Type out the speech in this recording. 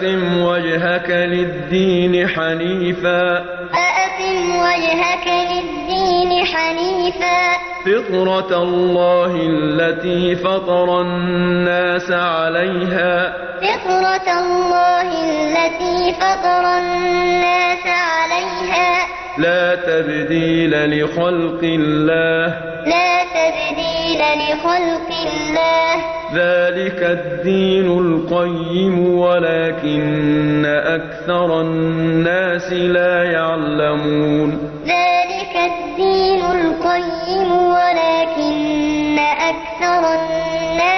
فأقم وجهك للدين حنيفا. فأقم وجهك للدين حنيفا. فطرة الله التي فطر الناس عليها. فطرة الله التي فطر الناس عليها. لا تبديل لخلق الله. لا تبديل لخلق الله. ذلك الدين القيم ولكن أكثر الناس لا يعلمون. ذلك الدين القيم ولكن أكثر الناس